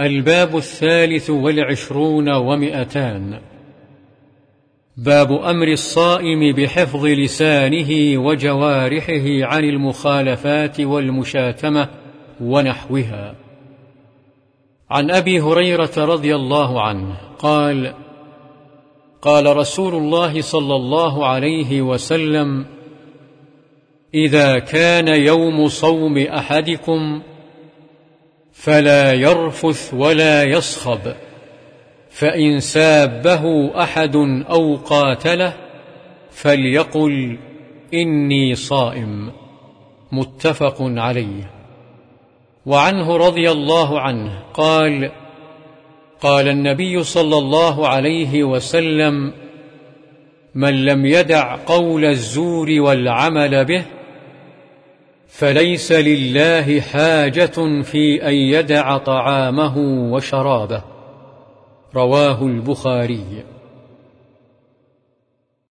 الباب الثالث والعشرون ومئتان. باب أمر الصائم بحفظ لسانه وجوارحه عن المخالفات والمشاتمة ونحوها. عن أبي هريرة رضي الله عنه قال قال رسول الله صلى الله عليه وسلم إذا كان يوم صوم أحدكم فلا يرفث ولا يصخب فإن سابه أحد أو قاتله فليقل إني صائم. متفق عليه. وعنه رضي الله عنه قال قال النبي صلى الله عليه وسلم من لم يدع قول الزور والعمل به فليس لله حاجة في أن يدع طعامه وشرابه. رواه البخاري.